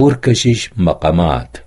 پرکشش مقامات.